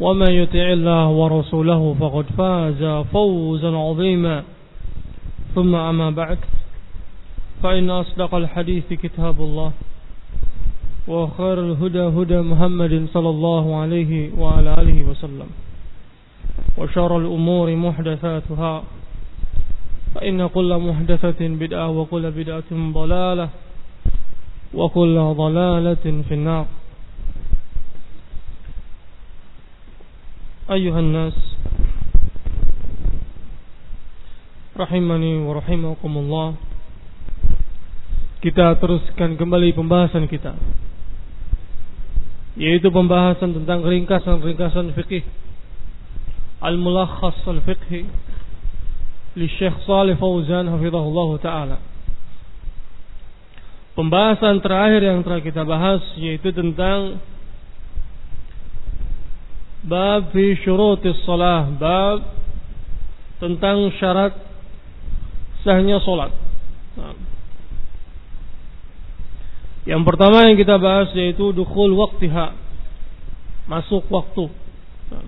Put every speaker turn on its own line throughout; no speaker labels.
ومن يطع الله ورسوله فقد فاز فوزا عظيما. ثم أما بعد فإن أصدق الحديث كتاب الله وخير الهدى هدى محمد صلى الله عليه وعلى آله وسلم وشر الأمور محدثاتها فإن كل محدثة بدعة وكل بدعة ضلالة وكل ضلالة في النار. أيها الناس rahimani wa rahimakumullah kita teruskan kembali pembahasan kita yaitu pembahasan tentang ringkasan-ringkasan fikih al-mulakhas al-fiqhi li Syekh Salih Fauzan hafizahullah taala pembahasan terakhir yang telah kita bahas yaitu tentang bab fi syurutis salah bab tentang syarat sahnya solat nah. yang pertama yang kita bahas yaitu dukhul waktiha. Masuk waktu. Nah.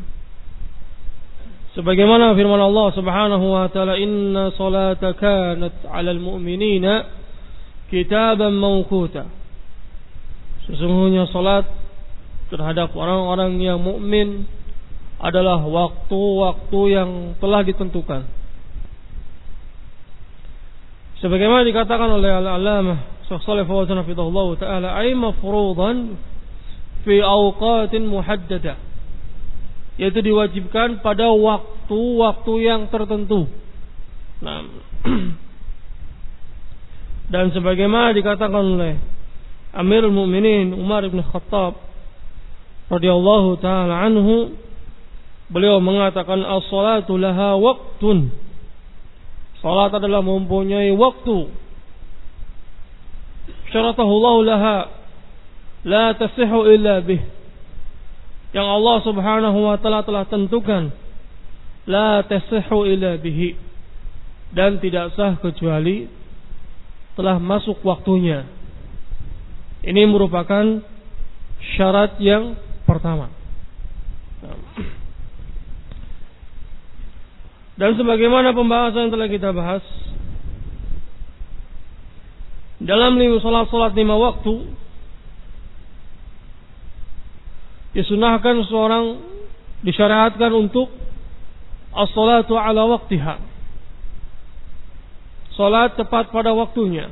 sebagaimana firman Allah Subhanahu wa taala inna salata kanat 'alal mu'minina kitaban mawquta. Sesungguhnya salat terhadap orang-orang yang mukmin adalah waktu-waktu yang telah ditentukan sebagaimana dikatakan oleh al-alamah Syekh Shalih Fauzan hafizahullah taala ay mafruḍan fi awqatin muhaddada yaitu diwajibkan pada waktu-waktu yang tertentu. Nah, dan sebagaimana dikatakan oleh Amirul Mukminin Umar bin Khattab radhiyallahu taala anhu beliau mengatakan as-salatu laha waqtun Salat adalah mempunyai waktu. Syaratahullahu laha la tasihu illa bih. Yang Allah Subhanahu wa taala telah tentukan la tasihu illa bihi dan tidak sah kecuali telah masuk waktunya. Ini merupakan syarat yang pertama. Dan sebagaimana pembahasan yang telah kita bahas dalam lima salat-salat lima waktu disunahkan seorang disyariatkan untuk as-salatu ala waktiha. Salat tepat pada waktunya.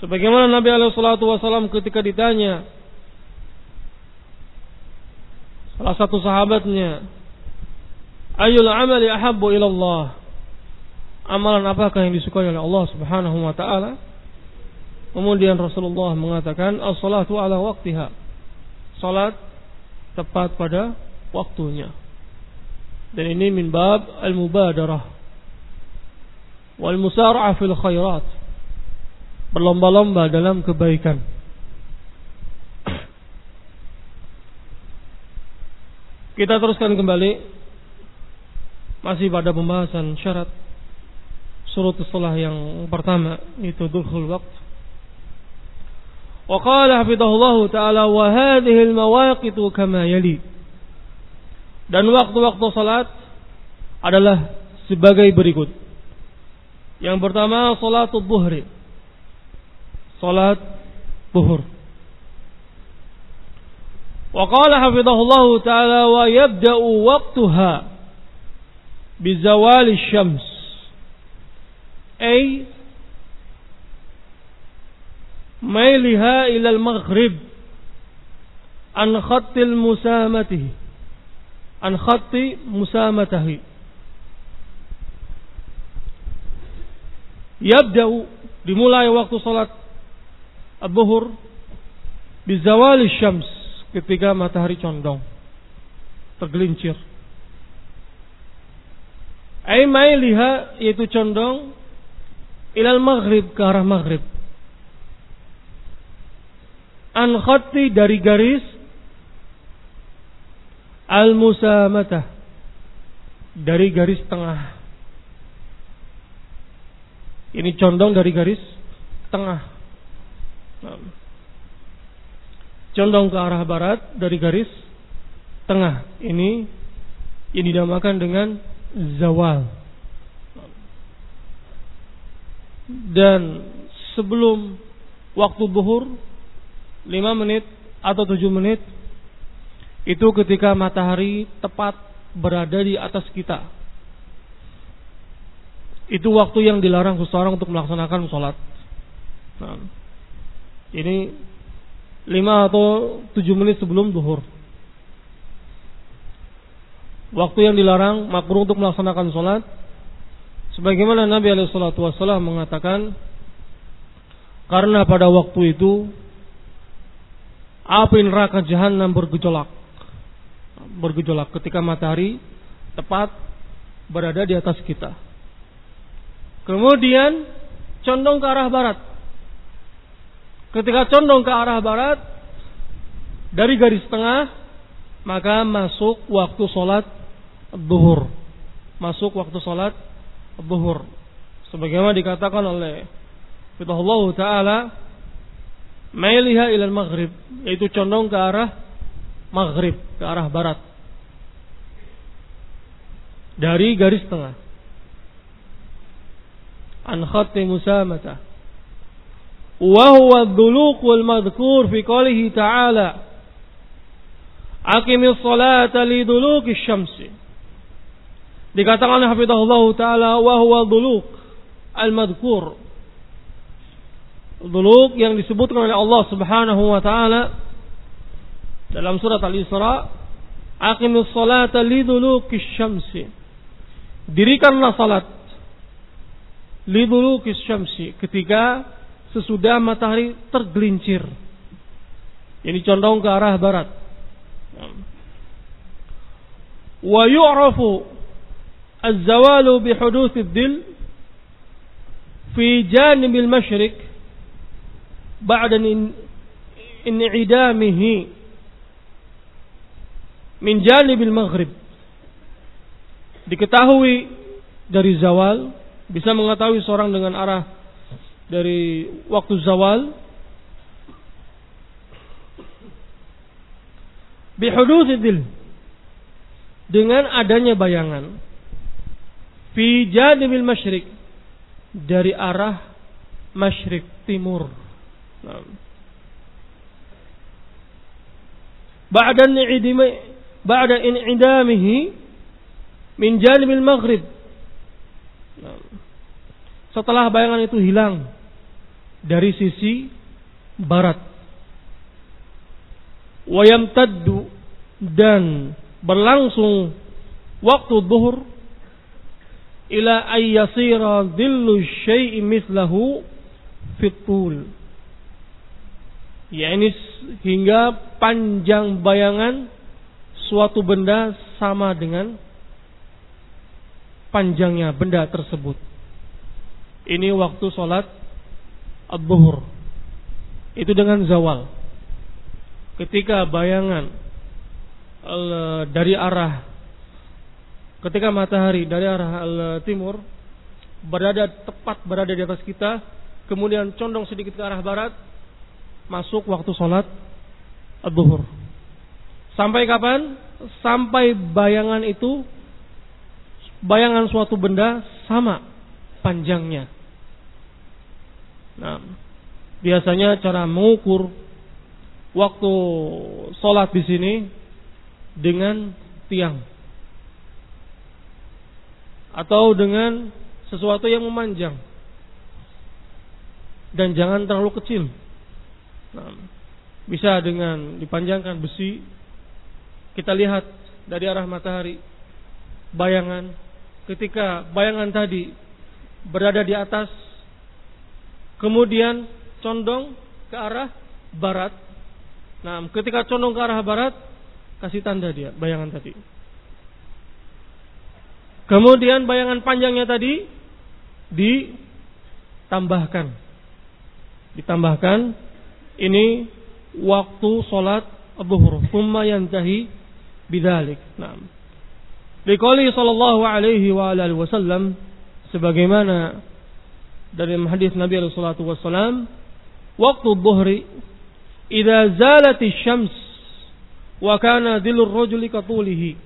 Sebagaimana Nabi alaihi salatu wasallam ketika ditanya salah satu sahabatnya Ayul amali ahabbu ilallah. Amalan apakah yang disukai oleh Allah Subhanahu wa taala? Kemudian Rasulullah mengatakan as-salatu ala waktiha. Salat tepat pada waktunya. Dan ini min bab al-mubadarah wal musara'ah fil khairat. Berlomba-lomba dalam kebaikan. Kita teruskan kembali masih pada pembahasan syarat surut setelah yang pertama itu dukhul waktu. وقال حفظه الله تعالى وهذه المواقت كما يلي dan waktu-waktu salat adalah sebagai berikut. Yang pertama salatul buhri. Salat buhur. وقال حفظه الله تعالى ويبدأ وقتها بزوال الشمس. أي ميلها إلى المغرب عن خط المسامته عن خط مسامته. يبدأ dimulai waktu salat Zuhur bizawali syams ketika matahari condong. Tergelincir. Ay mailiha yaitu condong ilal maghrib ke arah maghrib. An dari garis al musamatah dari garis tengah. Ini condong dari garis tengah condong ke arah barat dari garis tengah ini yang dinamakan dengan zawal dan sebelum waktu buhur 5 menit atau 7 menit itu ketika matahari tepat berada di atas kita. Itu waktu yang dilarang seseorang untuk melaksanakan sholat. Nah, ini 5 atau 7 menit sebelum duhur. Waktu yang dilarang makruh untuk melaksanakan sholat. Sebagaimana Nabi Alaihissalam mengatakan, karena pada waktu itu api neraka jahanam bergejolak. Bergejolak ketika matahari tepat berada di atas kita. Kemudian condong ke arah barat. Ketika condong ke arah barat dari garis tengah, maka masuk waktu sholat duhur. Masuk waktu sholat duhur. Sebagaimana dikatakan oleh Allah Ta'ala mailiha ilal maghrib yaitu condong ke arah maghrib ke arah barat dari garis tengah an khatti musamata wa huwa dhuluq wal madhkur fi qawlihi ta'ala. Aqimis salata li dikatakan hafizahullah taala wa huwa dhuluq al madhkur. Yang disebutkan oleh Allah Subhanahu wa taala dalam surat Al-Isra, "Aqimus salata liduluki syamsi." Dirikanlah salat liduluki syamsi ketika sesudah matahari tergelincir. Ini condong ke arah barat. Wa yu'rafu az-zawalu bi dil fi janibil masyriq ba'da in'idamihi min janibil maghrib diketahui dari zawal bisa mengetahui seorang dengan arah dari waktu zawal bihudutsidil dengan adanya bayangan fi janibil masyrik dari arah masyrik timur. Nah. Ba'da ni'idimi ba'da in'idamihi min janibil maghrib. Nah. Setelah bayangan itu hilang dari sisi barat wayamtaddu dan berlangsung waktu zuhur ila ayyasira dhillu syai'i mislahu fitul ya ini hingga panjang bayangan suatu benda sama dengan panjangnya benda tersebut. Ini waktu sholat ad-duhur. Itu dengan zawal. Ketika bayangan dari arah ketika matahari dari arah timur berada tepat berada di atas kita, kemudian condong sedikit ke arah barat, masuk waktu sholat zuhur. Sampai kapan? Sampai bayangan itu bayangan suatu benda sama panjangnya. Nah, biasanya cara mengukur waktu sholat di sini dengan tiang. Atau dengan sesuatu yang memanjang. Dan jangan terlalu kecil. Nah, bisa dengan dipanjangkan besi. Kita lihat dari arah matahari. Bayangan. Ketika bayangan tadi berada di atas kemudian condong ke arah barat. Nah, ketika condong ke arah barat kasih tanda dia bayangan tadi. Kemudian bayangan panjangnya tadi ditambahkan. Ditambahkan ini waktu salat zuhur, thumma yantahi bidzalik. Naam. Liqali sallallahu alaihi wa alihi wasallam sebagaimana dari hadis Nabi alaihi wasallam waktu dhuhri idza zalati syams wa kana dhilur rajuli katulihi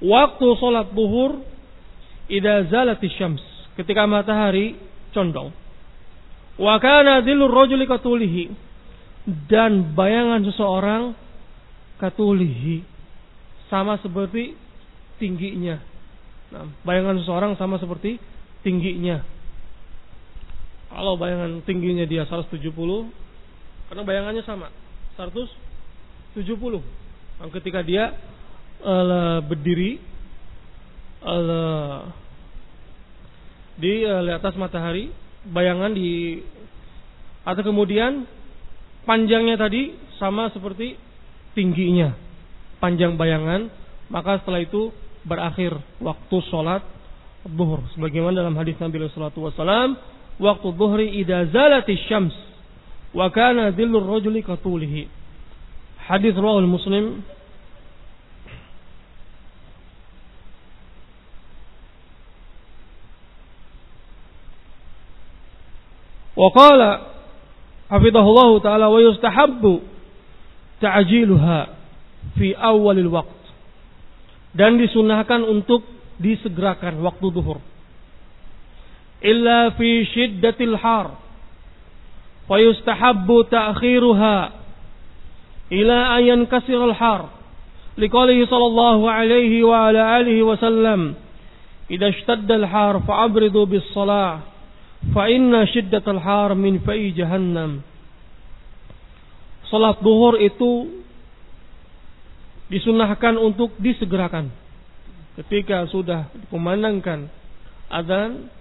waktu salat zuhur idza zalati syams ketika matahari condong. Wa kana dhillur rajuli katulihi dan bayangan seseorang katulihi sama seperti tingginya. Nah, bayangan seseorang sama seperti tingginya. Kalau bayangan tingginya dia 170, karena bayangannya sama 170. Nah, ketika dia uh, berdiri uh, di, uh, atas matahari, bayangan di atau kemudian panjangnya tadi sama seperti tingginya, panjang bayangan, maka setelah itu berakhir waktu sholat zuhur. Sebagaimana dalam hadis Nabi Sallallahu Wasallam, وقت الظهر إذا زالت الشمس وكان ذل الرجل كطوله. حديث رواه المسلم. وقال حفظه الله تعالى ويستحب تعجيلها في أول الوقت. Dan disunahkan untuk disegerakan waktu duhur illa fi syiddatil har fa yustahabbu ta'khiruha ila ayan kasirul har liqalihi sallallahu alaihi wa ala alihi wa sallam idza ishtadda al har fa'abridu bis salah Fa inna syiddatal har min fa'i jahannam. Salat duhur itu disunahkan untuk disegerakan. Ketika sudah dikumandangkan adzan,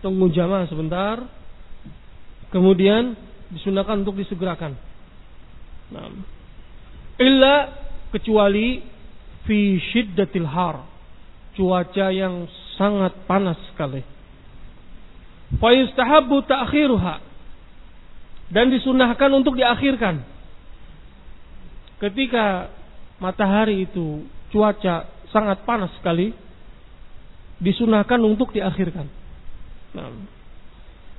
tunggu jamaah sebentar. Kemudian disunahkan untuk disegerakan. Nah. Illa kecuali fi syiddatil har. Cuaca yang sangat panas sekali Fayustahabu ta'khiruha. Dan disunahkan untuk diakhirkan. Ketika matahari itu cuaca sangat panas sekali, disunahkan untuk diakhirkan.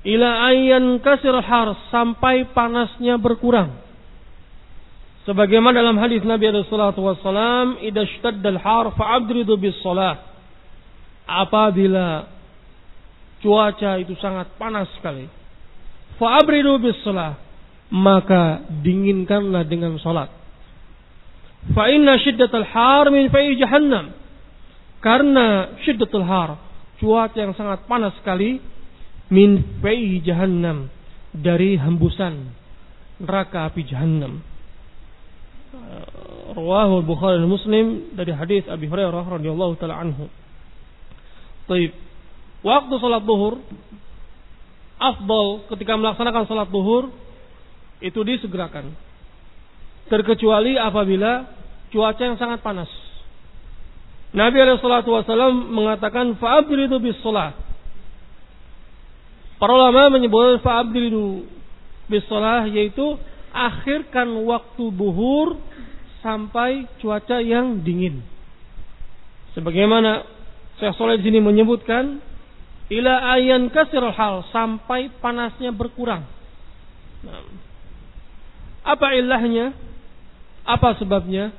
Ila ayyan kasir har sampai panasnya berkurang. Sebagaimana dalam hadis Nabi sallallahu wasallam, "Idza al har fa'abdridu bis salah." Apabila cuaca itu sangat panas sekali. Fa'abridu bis maka dinginkanlah dengan salat. Fa inna har min fa'i jahannam. Karena syiddatul har, cuaca yang sangat panas sekali min fa'i jahannam dari hembusan neraka api jahannam. Rawahu Bukhari Muslim dari hadis Abi Hurairah radhiyallahu taala anhu. Baik waktu sholat duhur afdol ketika melaksanakan sholat duhur itu disegerakan terkecuali apabila cuaca yang sangat panas Nabi SAW mengatakan fa'abridu bis sholat para ulama menyebut fa'abridu bis sholat yaitu akhirkan waktu duhur sampai cuaca yang dingin Sebagaimana Syekh Soleh sini menyebutkan ila ayan kasir hal sampai panasnya berkurang. Nah, apa ilahnya? Apa sebabnya?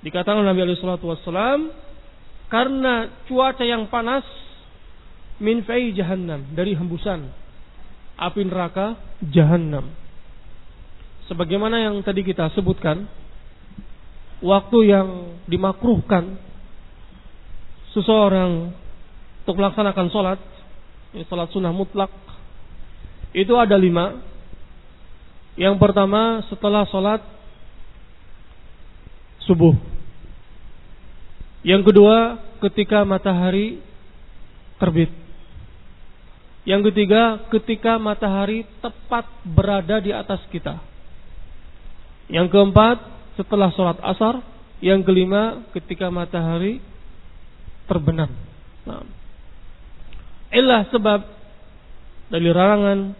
Dikatakan Nabi alaihi salatu karena cuaca yang panas min fai jahannam dari hembusan api neraka jahannam. Sebagaimana yang tadi kita sebutkan, waktu yang dimakruhkan seseorang untuk melaksanakan sholat, sholat sunnah mutlak, itu ada lima. Yang pertama setelah sholat subuh. Yang kedua ketika matahari terbit. Yang ketiga ketika matahari tepat berada di atas kita. Yang keempat setelah sholat asar. Yang kelima ketika matahari terbenam. Nah. Ilah sebab dari larangan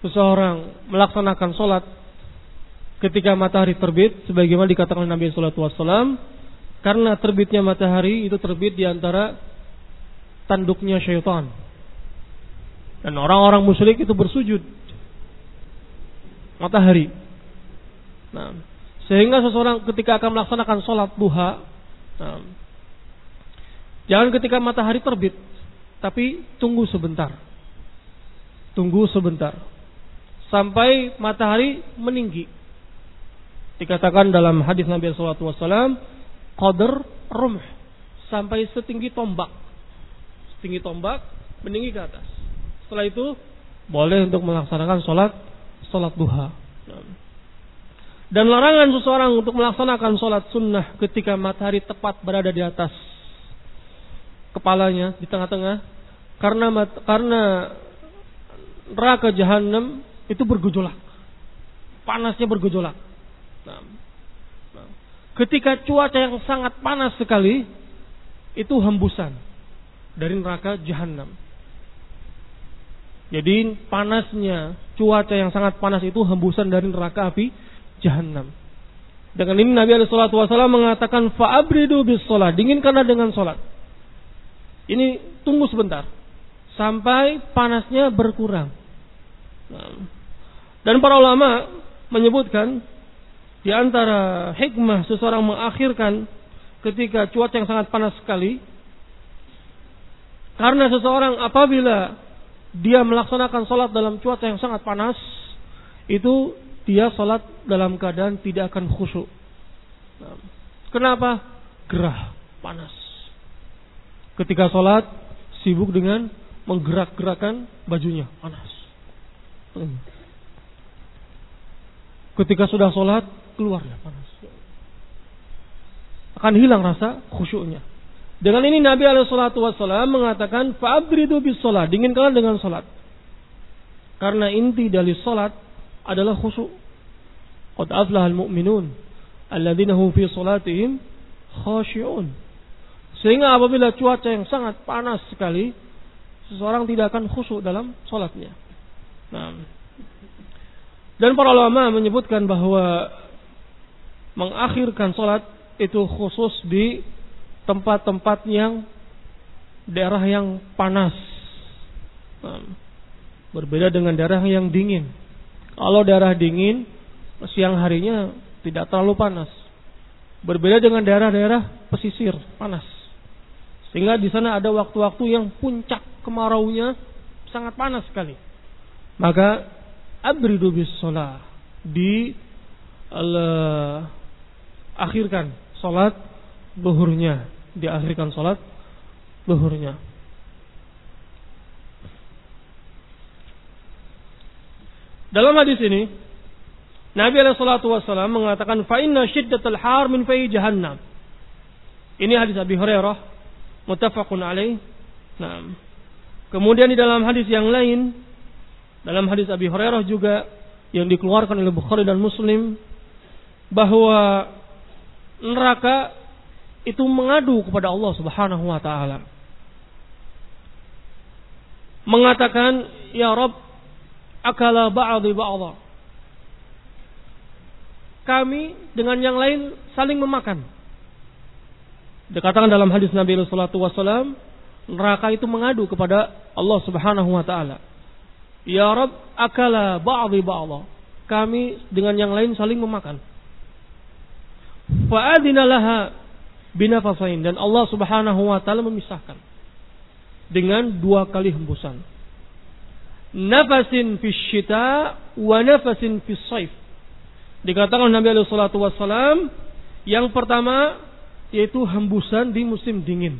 seseorang melaksanakan sholat ketika matahari terbit, sebagaimana dikatakan Nabi Shallallahu Alaihi Wasallam, karena terbitnya matahari itu terbit di antara tanduknya syaitan. Dan orang-orang musyrik itu bersujud matahari. Nah, sehingga seseorang ketika akan melaksanakan sholat duha, nah, Jangan ketika matahari terbit, tapi tunggu sebentar. Tunggu sebentar. Sampai matahari meninggi. Dikatakan dalam hadis Nabi SAW, qadr rumh. Sampai setinggi tombak. Setinggi tombak, meninggi ke atas. Setelah itu, boleh untuk melaksanakan sholat, sholat duha. Dan larangan seseorang untuk melaksanakan sholat sunnah ketika matahari tepat berada di atas kepalanya di tengah-tengah karena karena neraka jahanam itu bergejolak. Panasnya bergejolak. Nah, nah. Ketika cuaca yang sangat panas sekali itu hembusan dari neraka jahanam. Jadi panasnya cuaca yang sangat panas itu hembusan dari neraka api jahanam. Dengan ini Nabi Alaihi Wasallam mengatakan faabridu bis sholat dinginkanlah dengan sholat. Ini tunggu sebentar sampai panasnya berkurang. Nah, dan para ulama menyebutkan di antara hikmah seseorang mengakhirkan ketika cuaca yang sangat panas sekali karena seseorang apabila dia melaksanakan sholat dalam cuaca yang sangat panas itu dia sholat dalam keadaan tidak akan khusyuk. Nah, kenapa? Gerah, panas ketika sholat sibuk dengan menggerak-gerakan bajunya panas. Hmm. Ketika sudah sholat keluar ya panas. Akan hilang rasa khusyuknya. Dengan ini Nabi Alaihissalam mengatakan faabridu bis sholat dinginkan dengan sholat. Karena inti dari sholat adalah khusyuk. Qad aflahal mu'minun alladzina hum fi sholatihim khashi'un. Sehingga apabila cuaca yang sangat panas sekali, seseorang tidak akan khusyuk dalam sholatnya. Nah, dan para ulama menyebutkan bahwa mengakhirkan sholat itu khusus di tempat-tempat yang daerah yang panas. Berbeda dengan daerah yang dingin. Kalau daerah dingin, siang harinya tidak terlalu panas. Berbeda dengan daerah-daerah pesisir, panas. Sehingga di sana ada waktu-waktu yang puncak kemaraunya sangat panas sekali. Maka abridu bis sholat di uh, akhirkan sholat buhurnya diakhirkan sholat buhurnya dalam hadis ini Nabi alaihi salatu wasallam mengatakan fa inna syiddatal har min fi jahannam ini hadis Abi Hurairah muttafaqun alaih. Nah. Kemudian di dalam hadis yang lain, dalam hadis Abi Hurairah juga yang dikeluarkan oleh Bukhari dan Muslim bahwa neraka itu mengadu kepada Allah Subhanahu wa taala. Mengatakan, "Ya Rabb, akala ba'dhi ba'dha." Kami dengan yang lain saling memakan. Dikatakan dalam hadis Nabi Sallallahu Wasallam, neraka itu mengadu kepada Allah Subhanahu Wa Taala. Ya Rab, akala ba'dhi ba'dha. Kami dengan yang lain saling memakan. Fa'adina laha binafasain. Dan Allah Subhanahu Wa Taala memisahkan dengan dua kali hembusan. Nafasin fi syita wa nafasin fi saif. Dikatakan Nabi alaihi salatu yang pertama yaitu hembusan di musim dingin.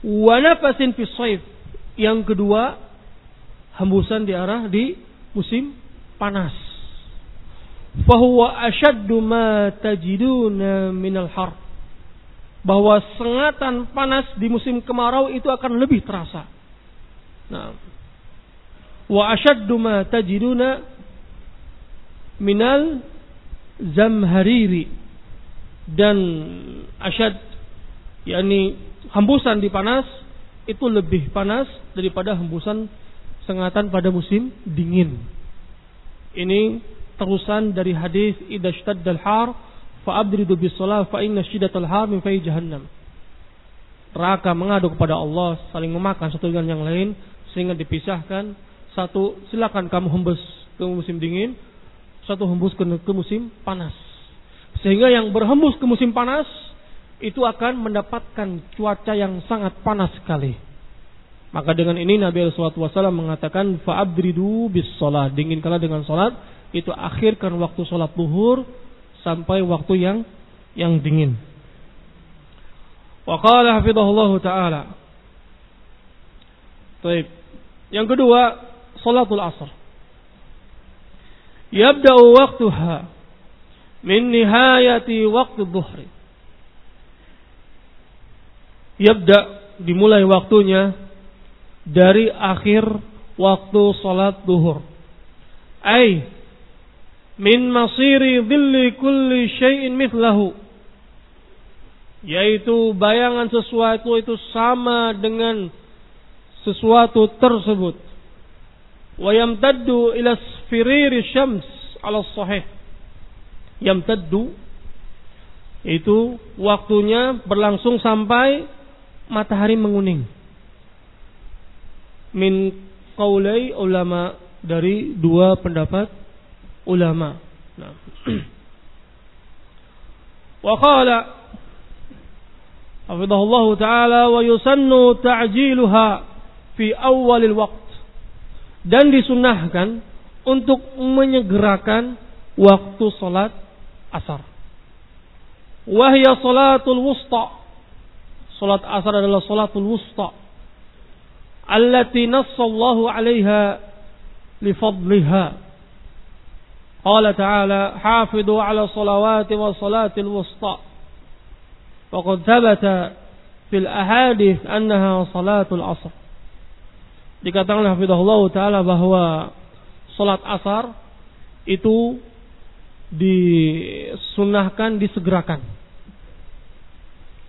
Wa nafasin fi saif. Yang kedua hembusan di arah di musim panas. Fahuwa ashaddu ma tajiduna minal har bahwa sengatan panas di musim kemarau itu akan lebih terasa. Nah, wa ashaddu ma tajiduna minal zamhariri dan asyad yakni hembusan di panas itu lebih panas daripada hembusan sengatan pada musim dingin. Ini terusan dari hadis idashtad har fa'abdridu bis salah fa inna syiddatal har min fai jahannam. Raka mengadu kepada Allah saling memakan satu dengan yang lain sehingga dipisahkan. Satu silakan kamu hembus ke musim dingin satu hembus ke, musim panas. Sehingga yang berhembus ke musim panas itu akan mendapatkan cuaca yang sangat panas sekali. Maka dengan ini Nabi SAW mengatakan fa'abdridu bis salat dinginkanlah dengan salat itu akhirkan waktu salat duhur sampai waktu yang yang dingin. Wa qala taala. Baik. Yang kedua, salatul asr. Yabda'u waqtuha min nihayati waqti dhuhri. Yabda dimulai waktunya dari akhir waktu salat duhur. Ai min masiri dhilli kulli syai'in mithlahu. Yaitu bayangan sesuatu itu sama dengan sesuatu tersebut. Wa yamtaddu ila sfiriri syams ala sahih. Yamtaddu itu waktunya berlangsung sampai matahari menguning. Min qaulai ulama dari dua pendapat ulama. Nah. Qala Hafizahullah taala wa yusannu ta'jiluha fi awalil waqt. Dan disunahkan untuk menyegerakan waktu salat asar. Wahya salatul wusta. Salat asar adalah salatul wusta. Allati nassallahu alaiha li fadliha Allah ta'ala hafidu ala salawati wa salatil wusta. Waqad thabata fil ahadith annaha salatul asr. Dikatakan hafidhahullah ta'ala bahwa salat asar itu disunahkan disegerakan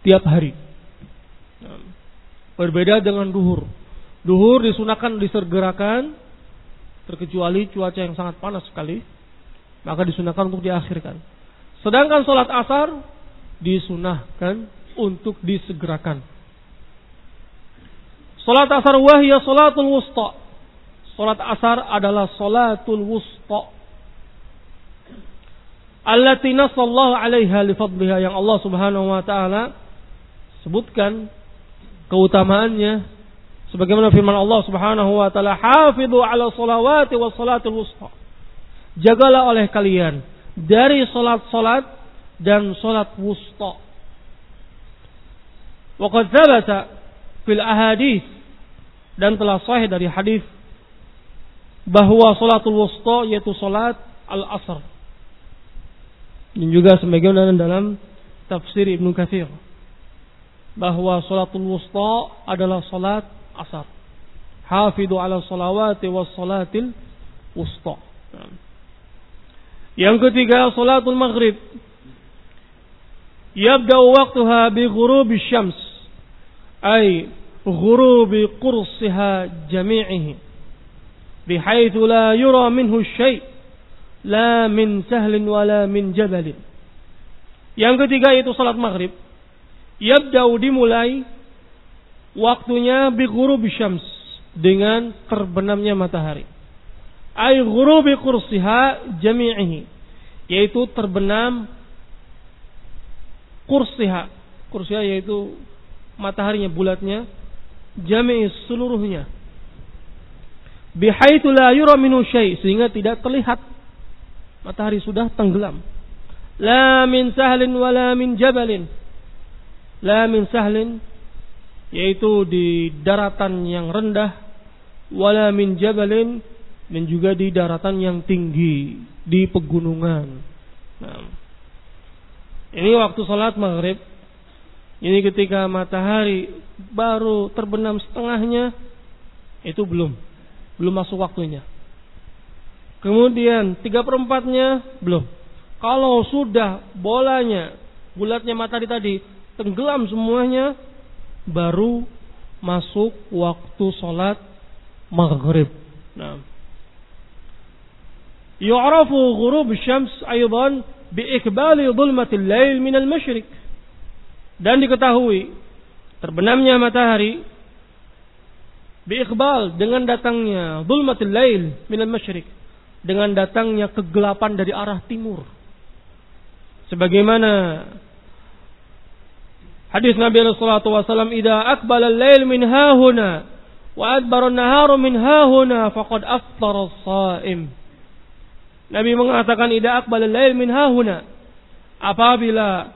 tiap hari. Berbeda dengan duhur. Duhur disunahkan disegerakan terkecuali cuaca yang sangat panas sekali maka disunahkan untuk diakhirkan. Sedangkan sholat asar disunahkan untuk disegerakan. Sholat asar wahya sholatul wusta. Sholat asar adalah sholatul wusta. Allati nasallahu alaiha lifadliha yang Allah subhanahu wa ta'ala sebutkan keutamaannya sebagaimana firman Allah subhanahu wa ta'ala hafidhu ala salawati wa salatul wusta jagalah oleh kalian dari solat-solat dan solat wusta. Waqad thabata fil ahadith dan telah sahih dari hadis bahwa salatul wusta yaitu salat al-asr. Dan juga sebagaimana dalam tafsir Ibnu Katsir bahwa salatul wusta adalah salat asar. Hafidu ala salawati was salatil wusta. Yang ketiga salatul maghrib. Yabda'u waqtuha bi ghurubi syams. Ay ghurubi qursiha jami'ihi. Bihaithu la yura minhu syai' la min sahlin wala min jabalin. Yang ketiga itu salat maghrib. Yabda'u dimulai waktunya bi ghurubi syams dengan terbenamnya matahari. Ay ghurubi kursiha jami'ihi yaitu terbenam kursiha. Kursiha yaitu mataharinya bulatnya jami'i seluruhnya. Bihaitsu la yura minhu syai sehingga tidak terlihat matahari sudah tenggelam. La min sahlin wala min jabalin la min sahlin yaitu di daratan yang rendah wala min jabalin dan juga di daratan yang tinggi di pegunungan. Nah, ini waktu sholat maghrib. Ini ketika matahari baru terbenam setengahnya, itu belum, belum masuk waktunya. Kemudian tiga perempatnya belum. Kalau sudah bolanya, bulatnya matahari tadi tenggelam semuanya baru masuk waktu sholat maghrib. Nah. Yu'rafu ghurub syams aydan biikbali dhulmatil lail min al-masyriq. Dan diketahui terbenamnya matahari biikbal dengan datangnya dhulmatil lail min al-masyriq dengan datangnya kegelapan dari arah timur. Sebagaimana Hadis Nabi sallallahu alaihi "Idza aqbala al-lail min hahuna wa adbara an-naharu min hahuna faqad aftara as-sha'im." Nabi mengatakan, "Idza aqbala al-lail min hahuna." Apabila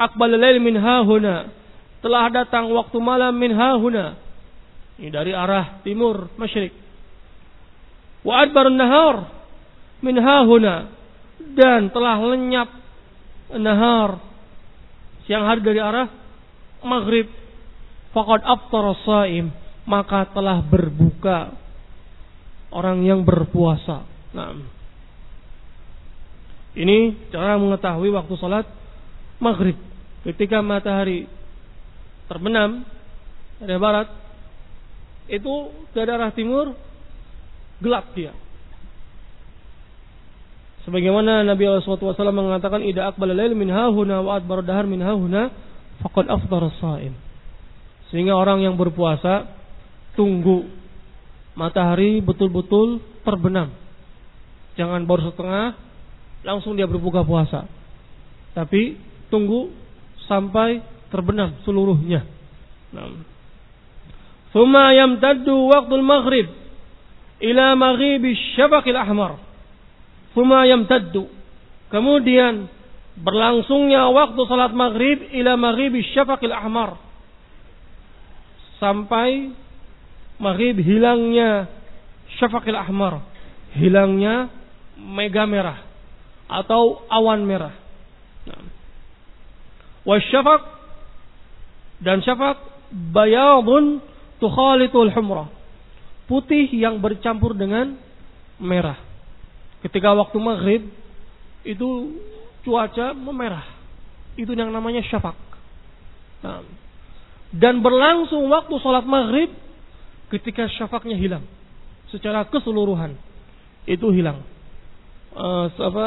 aqbala al-lail min hahuna, telah datang waktu malam min hahuna. Ini dari arah timur masyrik. Wa adbara an-nahar min hahuna dan telah lenyap nahar siang hari dari arah maghrib faqad aftara saim maka telah berbuka orang yang berpuasa. Nah, ini cara mengetahui waktu salat maghrib. Ketika matahari terbenam dari barat, itu dari arah timur gelap dia. Sebagaimana Nabi SAW mengatakan, Ida akbal lail min hahuna wa adbar dahar min hahuna faqad afdhara shaim. Sehingga orang yang berpuasa tunggu matahari betul-betul terbenam. Jangan baru setengah langsung dia berbuka puasa. Tapi tunggu sampai terbenam seluruhnya. Thumma yamtaddu waqtul maghrib ila maghribi syafaqil ahmar. Thumma yamtaddu. Kemudian berlangsungnya waktu salat maghrib ila maghribi syafaqil ahmar sampai maghrib hilangnya syafaqil ahmar hilangnya mega merah atau awan merah nah. wasyafaq dan syafaq bayadun tukhalitul humrah putih yang bercampur dengan merah ketika waktu maghrib itu cuaca memerah. Itu yang namanya syafak. Nah, dan berlangsung waktu sholat maghrib ketika syafaknya hilang. Secara keseluruhan. Itu hilang. Uh, apa,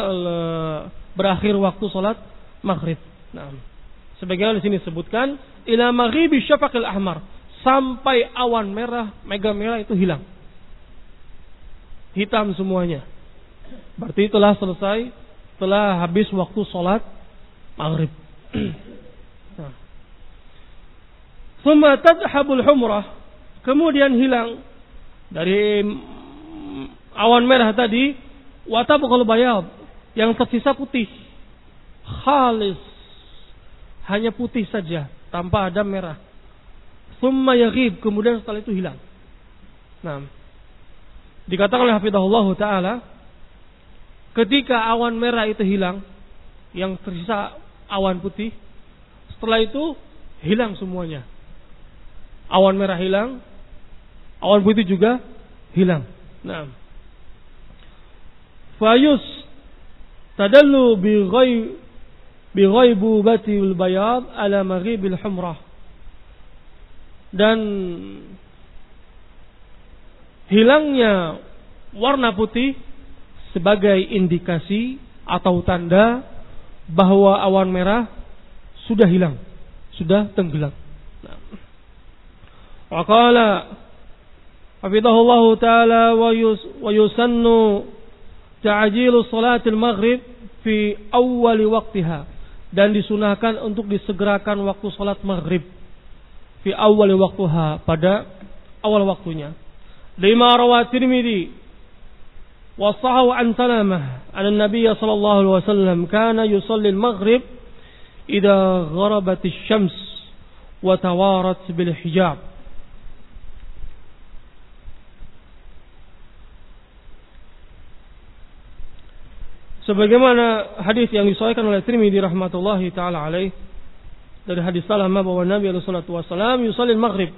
berakhir waktu sholat maghrib. Nah, sebagaimana di sini sebutkan, ila maghribi syafakil ahmar. Sampai awan merah, mega merah itu hilang. Hitam semuanya. Berarti telah selesai setelah habis waktu sholat maghrib. Suma tadhabul humrah. Kemudian hilang dari awan merah tadi. Watabqal bayad. Yang tersisa putih. Khalis. Hanya putih saja. Tanpa ada merah. Summa yaghib. Kemudian setelah itu hilang. Nah. Dikatakan oleh Hafidahullah Ta'ala Ketika awan merah itu hilang, yang tersisa awan putih, setelah itu hilang semuanya. Awan merah hilang, awan putih juga hilang. Nah, fayus tadallu bi ghaib bi ghaibubatil bayad ala maghibil humrah. Dan hilangnya warna putih sebagai indikasi atau tanda bahwa awan merah sudah hilang, sudah tenggelam. Nah. Wa qala Hafidhahullah taala wa yusannu ta'jilu salatil maghrib fi awwali waqtiha dan disunahkan untuk disegerakan waktu salat maghrib fi awwali waqtiha pada awal waktunya. Lima rawat Tirmidzi وصحوا عن سلامة أن النبي صلى الله عليه وسلم كان يصلي المغرب إذا غربت الشمس وتوارت بالحجاب Sebagaimana hadis yang disahihkan oleh Tirmidzi rahmatullahi taala alaih dari hadis Salamah bahwa Nabi alaihi salatu wasallam yusalli maghrib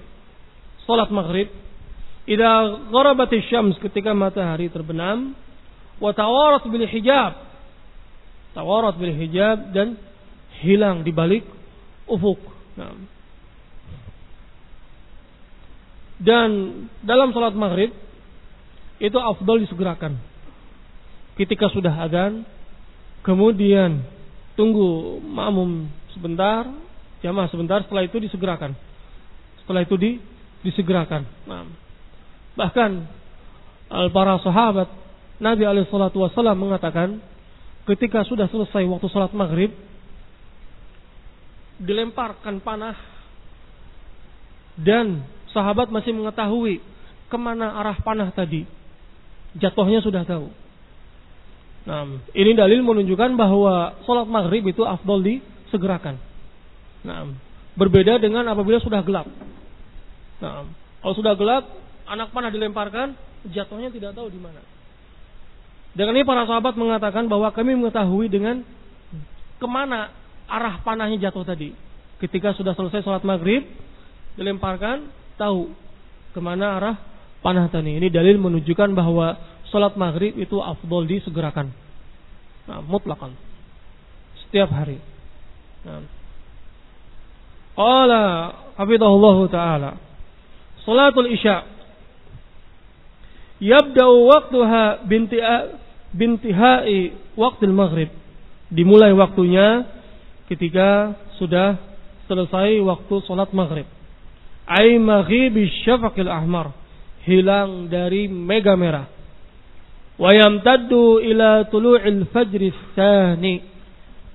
salat maghrib Idza gharabat syams ketika matahari terbenam wa tawarat bil hijab. Tawarat bil hijab dan hilang di balik ufuk. Nah. Dan dalam salat maghrib itu afdal disegerakan. Ketika sudah adzan, kemudian tunggu makmum sebentar, jamaah sebentar, setelah itu disegerakan. Setelah itu di, disegerakan. Nah. Bahkan para sahabat Nabi alaihissalatu wassalam mengatakan ketika sudah selesai waktu sholat maghrib dilemparkan panah dan sahabat masih mengetahui ke mana arah panah tadi jatuhnya sudah tahu. Nah, ini dalil menunjukkan bahwa sholat maghrib itu afdol disegerakan. Nah, berbeda dengan apabila sudah gelap. Nah, kalau sudah gelap anak panah dilemparkan, jatuhnya tidak tahu di mana. Dengan ini para sahabat mengatakan bahwa kami mengetahui dengan ke mana arah panahnya jatuh tadi. Ketika sudah selesai sholat maghrib, dilemparkan, tahu ke mana arah panah tadi. Ini dalil menunjukkan bahwa sholat maghrib itu afdol disegerakan. Nah, mutlakan. Setiap hari. Nah. Qala hafidhahullah ta'ala. Salatul Isya yabda'u waqtuha bintihai waktu maghrib. Dimulai waktunya ketika sudah selesai waktu salat maghrib. Ai maghribi syafaqil ahmar. Hilang dari mega merah. Wa yamtaddu ila tulu'il fajri tsani.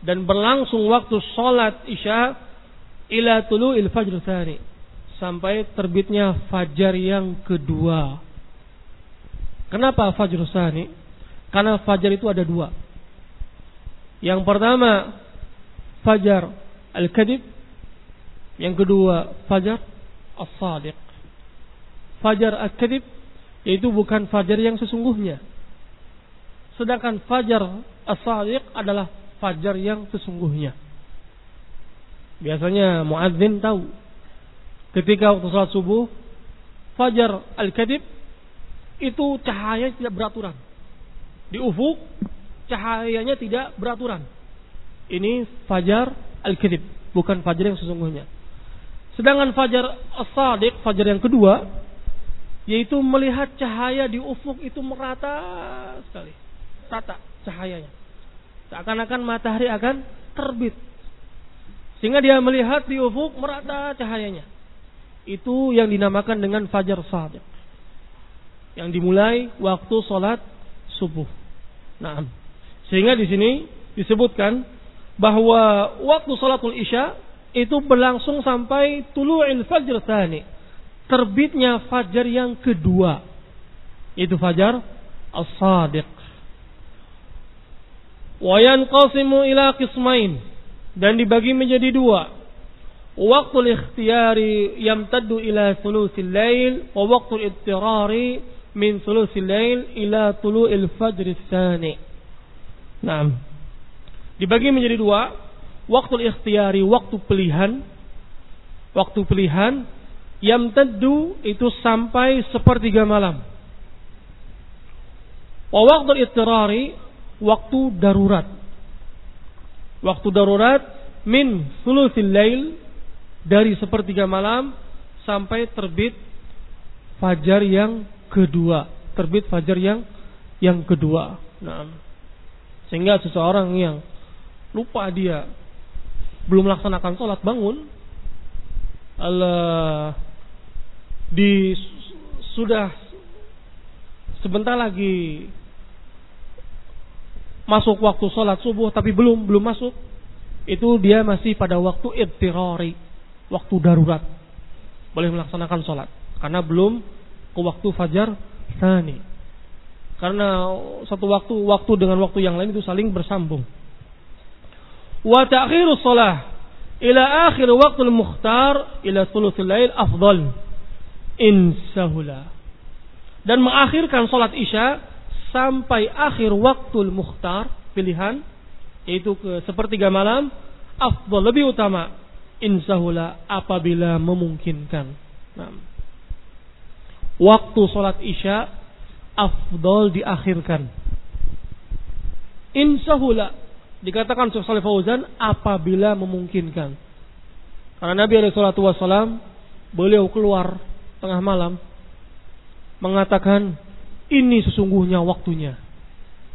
Dan berlangsung waktu salat isya ila tulu'il fajri tsani. Sampai terbitnya fajar yang kedua. Kenapa Fajr Sani? Karena Fajar itu ada dua. Yang pertama Fajar Al-Kadib. Yang kedua Fajar As-Sadiq. Fajar Al-Kadib yaitu bukan Fajar yang sesungguhnya. Sedangkan Fajar As-Sadiq adalah Fajar yang sesungguhnya. Biasanya muadzin tahu ketika waktu salat subuh Fajar Al-Kadib itu cahaya tidak beraturan. Di ufuk cahayanya tidak beraturan. Ini fajar al-kadhib, bukan fajar yang sesungguhnya. Sedangkan fajar as-sadiq, fajar yang kedua, yaitu melihat cahaya di ufuk itu merata sekali. Tata cahayanya. Seakan-akan matahari akan terbit. Sehingga dia melihat di ufuk merata cahayanya. Itu yang dinamakan dengan fajar sadiq yang dimulai waktu sholat subuh. Nah, sehingga di sini disebutkan bahwa waktu sholatul isya itu berlangsung sampai tulu'il fajr tani. Terbitnya fajar yang kedua. Itu fajar as-sadiq. Wa yanqasimu ila qismain dan dibagi menjadi dua. Waktu ikhtiyari yamtaddu ila thuluthil lail wa waktu ittirari min sulusil lail ila tulu'il fajr tsani. Nah, dibagi menjadi dua, waktu ikhtiyari, waktu pilihan, waktu pilihan yang tentu itu sampai sepertiga malam. Wa waktu ittirari, waktu darurat. Waktu darurat min sulusil lail dari sepertiga malam sampai terbit fajar yang kedua, terbit fajar yang yang kedua. Nah, sehingga seseorang yang lupa dia belum melaksanakan sholat bangun Allah di sudah sebentar lagi masuk waktu sholat subuh tapi belum belum masuk. Itu dia masih pada waktu ibtirari waktu darurat. Boleh melaksanakan sholat. Karena belum ke waktu fajar tani karena satu waktu waktu dengan waktu yang lain itu saling bersambung. Wa ta'khirus shalah ila akhir waktu mukhtar ila thuluthil lail afdal. Insahula dan mengakhirkan salat isya sampai akhir waktu mukhtar pilihan yaitu ke sepertiga malam afdal lebih utama insahula apabila memungkinkan nah. waktu salat isya afdal diakhirkan insahula dikatakan Syekh Fauzan apabila memungkinkan. Karena Nabi alaihi salatu wasallam beliau keluar tengah malam mengatakan ini sesungguhnya waktunya.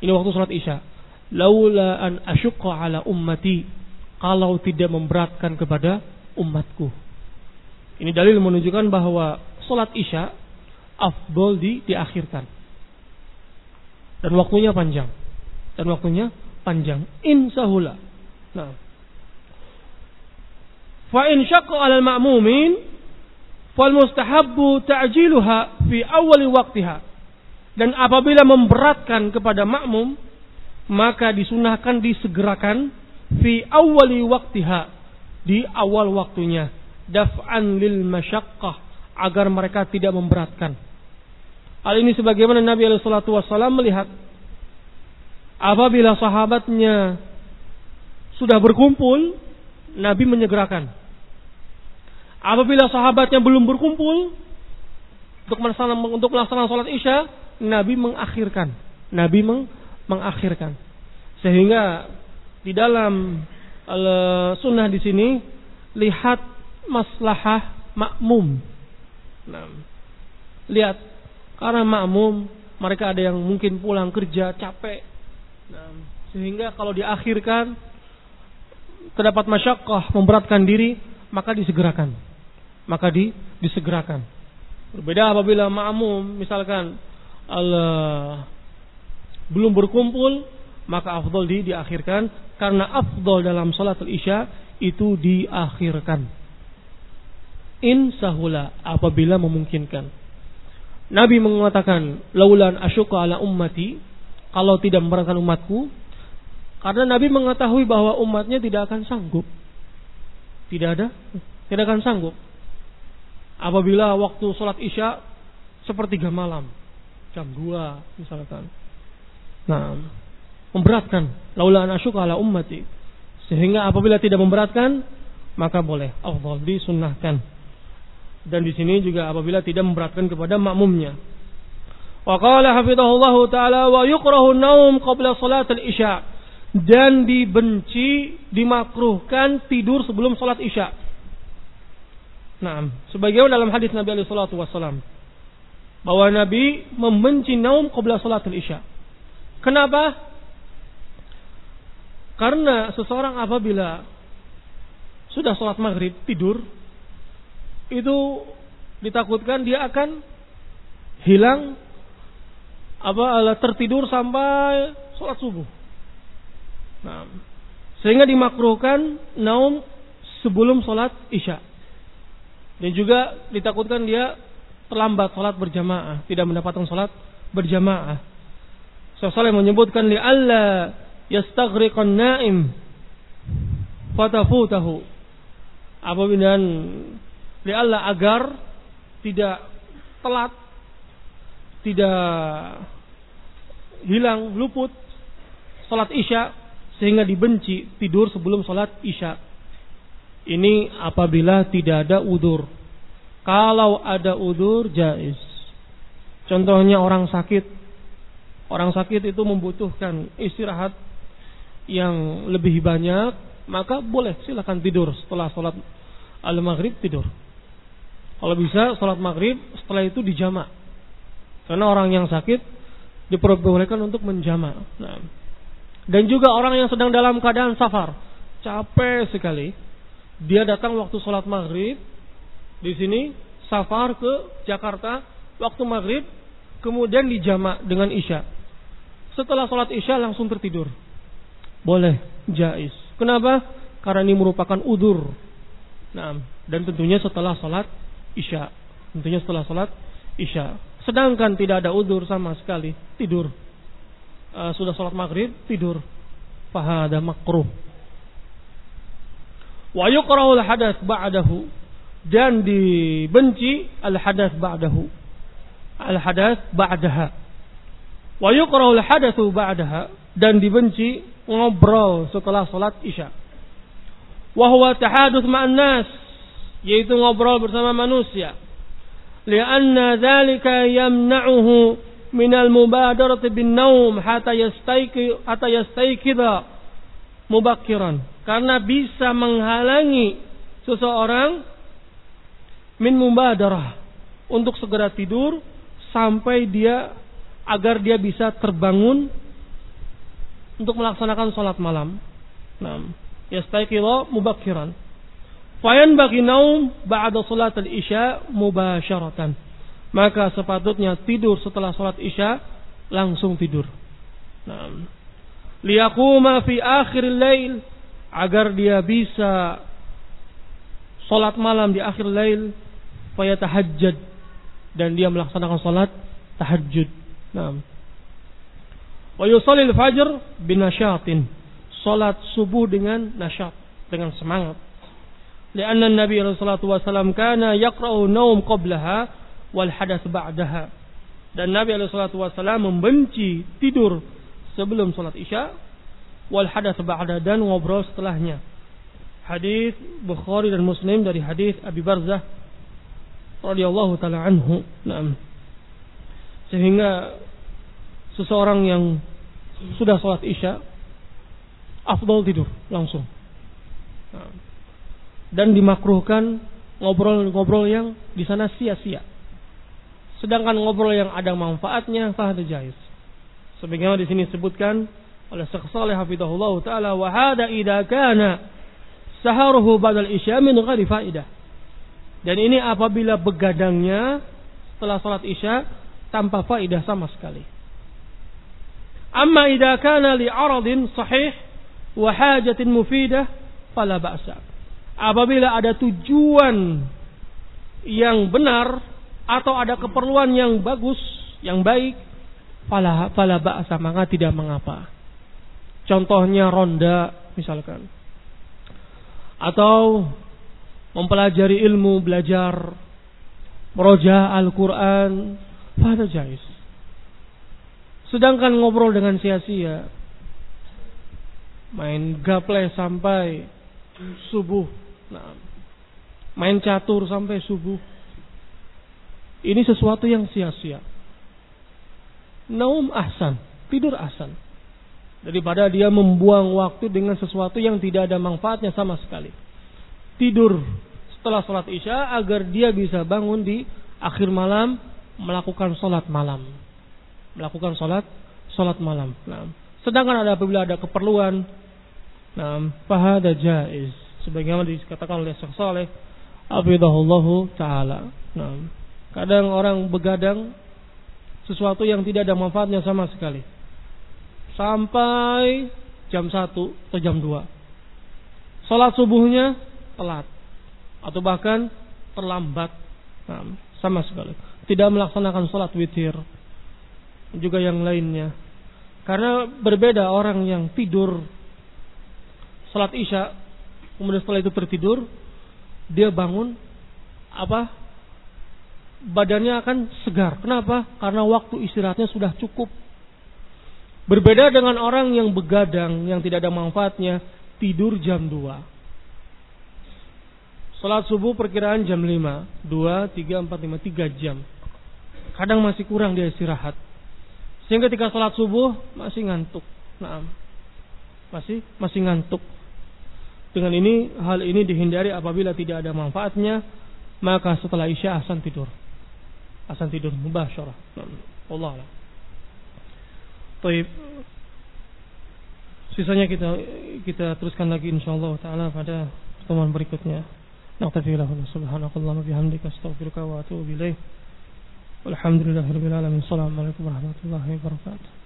Ini waktu salat Isya. Laula an asyqa ala ummati kalau tidak memberatkan kepada umatku. Ini dalil menunjukkan bahwa salat Isya afdol di diakhirkan. Dan waktunya panjang. Dan waktunya panjang. Insahula. Nah. Fa in syaqqa 'ala al-ma'mumin fal mustahabbu ta'jiluha fi awal waqtiha. Dan apabila memberatkan kepada makmum, maka disunahkan disegerakan fi awali waktiha di awal waktunya daf'an lil masyaqqah agar mereka tidak memberatkan. Hal ini sebagaimana Nabi alaihi wasallam melihat Apabila sahabatnya sudah berkumpul, Nabi menyegerakan. Apabila sahabatnya belum berkumpul untuk melaksanakan untuk melaksanakan sholat isya, Nabi mengakhirkan. Nabi meng, mengakhirkan. Sehingga di dalam uh, sunnah di sini lihat maslahah makmum. Nah, lihat karena makmum mereka ada yang mungkin pulang kerja capek Nah, sehingga kalau diakhirkan terdapat masyakkah memberatkan diri, maka disegerakan. Maka di disegerakan. Berbeda apabila ma'mum misalkan Belum berkumpul, maka afdol di diakhirkan karena afdol dalam salatul isya itu diakhirkan. Insahula apabila memungkinkan. Nabi mengatakan, "Laulan asyqa ala ummati kalau tidak memerankan umatku karena Nabi mengetahui bahwa umatnya tidak akan sanggup. Tidak ada, tidak akan sanggup. Apabila waktu sholat isya sepertiga malam, jam 2 misalkan. Nah, memberatkan. Laula anasyuk ala ummati. Sehingga apabila tidak memberatkan, maka boleh. Allah disunnahkan. Dan di sini juga apabila tidak memberatkan kepada makmumnya. Wa qala hafizahullah taala wa yukrahu naum qabla salat al-isya dan dibenci dimakruhkan tidur sebelum salat isya. Nah, sebagaimana dalam hadis Nabi alaihi salatu wasallam bahwa Nabi membenci naum qabla salat al-isya. Kenapa? Karena seseorang apabila sudah sholat maghrib tidur itu ditakutkan dia akan hilang apa tertidur sampai sholat subuh. Nah, sehingga dimakruhkan naum sebelum sholat isya. Dan juga ditakutkan dia terlambat sholat berjamaah, tidak mendapatkan sholat berjamaah. Rasulullah menyebutkan li alla yastaghriqan naim fatafutahu. Apabila li alla agar tidak telat tidak hilang luput salat isya sehingga dibenci tidur sebelum salat isya. Ini apabila tidak ada udur. Kalau ada udur jais. Contohnya orang sakit. Orang sakit itu membutuhkan istirahat yang lebih banyak, maka boleh silakan tidur setelah salat al-maghrib tidur. Kalau bisa salat maghrib setelah itu dijamak karena orang yang sakit diperbolehkan untuk menjama. Nah, Dan juga orang yang sedang dalam keadaan safar, capek sekali. Dia datang waktu sholat maghrib di sini, safar ke Jakarta waktu maghrib, kemudian dijamak dengan isya. Setelah sholat isya langsung tertidur. Boleh, jais. Kenapa? Karena ini merupakan udur. Nah, dan tentunya setelah sholat isya. Tentunya setelah sholat isya. Sedangkan tidak ada udur sama sekali, tidur. Uh, sudah sholat maghrib, tidur. Fahada makruh. Wa yukrahul hadas ba'dahu. Dan dibenci al hadas ba'dahu. Al hadas ba'daha. Wa yukrahul hadatsu ba'daha. Dan dibenci ngobrol setelah sholat isya. Wahwa tahadus ma'an nas. Yaitu ngobrol bersama manusia. Lianna dhalika yamna'uhu minal mubadarati bin naum hatta yastaiki hatta yastaikida mubakiran. Karena bisa menghalangi seseorang min mubadarah untuk segera tidur sampai dia agar dia bisa terbangun untuk melaksanakan sholat malam. Nah, yastaiqidha mubakkiran. Fayan bagi naum ba'da salat al-isya mubasyaratan. Maka sepatutnya tidur setelah salat isya langsung tidur. Nah, liyaquma fi akhir lail agar dia bisa salat malam di akhir lail fayatahajjad dan dia melaksanakan salat tahajud. Nah, Wa yusallil fajr binasyatin. Salat subuh dengan nasyat, dengan semangat. Lianna Nabi sallallahu wasallam kana yaqra'u naum qablaha wal hadath ba'daha. Dan Nabi sallallahu wasallam membenci tidur sebelum salat Isya wal hadath ba'da dan ngobrol setelahnya. Hadis Bukhari dan Muslim dari hadis Abi Barzah radhiyallahu taala anhu. Naam. Sehingga seseorang yang sudah sholat isya, afdol tidur langsung. Dan dimakruhkan ngobrol-ngobrol yang di sana sia-sia. Sedangkan ngobrol yang ada manfaatnya fahad jais. Sebagaimana di sini disebutkan oleh Syekh Saleh hafizahullah taala wa hada kana saharuhu badal isya min ghairi faidah. Dan ini apabila begadangnya setelah salat isya tanpa faidah sama sekali. Amma idza kana li aradin sahih wa hajatin mufidah fala ba'sa. Apabila ada tujuan yang benar atau ada keperluan yang bagus, yang baik, fala fala ba'sa maka tidak mengapa. Contohnya ronda misalkan. Atau mempelajari ilmu, belajar meroja Al-Qur'an, pada jais. Sedangkan ngobrol dengan sia-sia. Main gaple sampai subuh. Nah, main catur sampai subuh. Ini sesuatu yang sia-sia. Naum ahsan, tidur ahsan. Daripada dia membuang waktu dengan sesuatu yang tidak ada manfaatnya sama sekali. Tidur setelah sholat isya agar dia bisa bangun di akhir malam melakukan sholat malam melakukan sholat sholat malam. Nah, sedangkan ada apabila ada keperluan, nah, fahada jaiz. Sebagaimana dikatakan oleh Syekh Saleh, abidahullahu taala. Nah, kadang orang begadang sesuatu yang tidak ada manfaatnya sama sekali. Sampai jam 1 atau jam 2. Salat subuhnya telat atau bahkan terlambat. Nah, sama sekali. Tidak melaksanakan salat witir juga yang lainnya. Karena berbeda orang yang tidur salat isya, kemudian setelah itu tertidur, dia bangun apa? Badannya akan segar. Kenapa? Karena waktu istirahatnya sudah cukup. Berbeda dengan orang yang begadang, yang tidak ada manfaatnya, tidur jam 2. Salat subuh perkiraan jam 5. 2, 3, 4, 5, 3 jam. Kadang masih kurang dia istirahat. Sehingga ketika sholat subuh masih ngantuk. Nah, masih masih ngantuk. Dengan ini hal ini dihindari apabila tidak ada manfaatnya, maka setelah isya asan tidur. Asan tidur mubasyarah. Nah, Allah lah. Baik. Sisanya kita kita teruskan lagi insyaallah taala pada pertemuan berikutnya. نقتفي له سبحانك اللهم وبحمدك أستغفرك وأتوب اليه والحمد لله رب العالمين. السلام عليكم ورحمة الله وبركاته.